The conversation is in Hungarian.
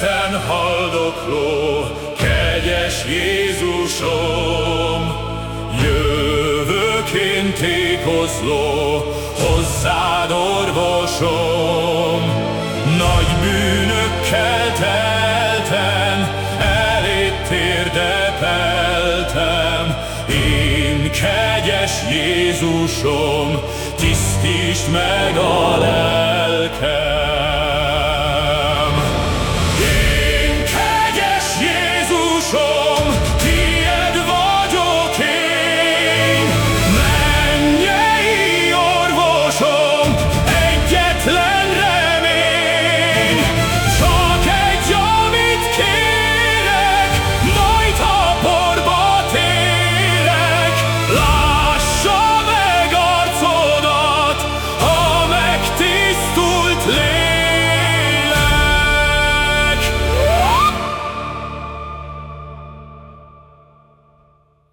kereszten haldokló, kegyes Jézusom, jövök jövőként tékozló, hozzád orvosom, nagy bűnökkel telten, elét térdepeltem, én kegyes Jézusom, tisztítsd meg a lelkem.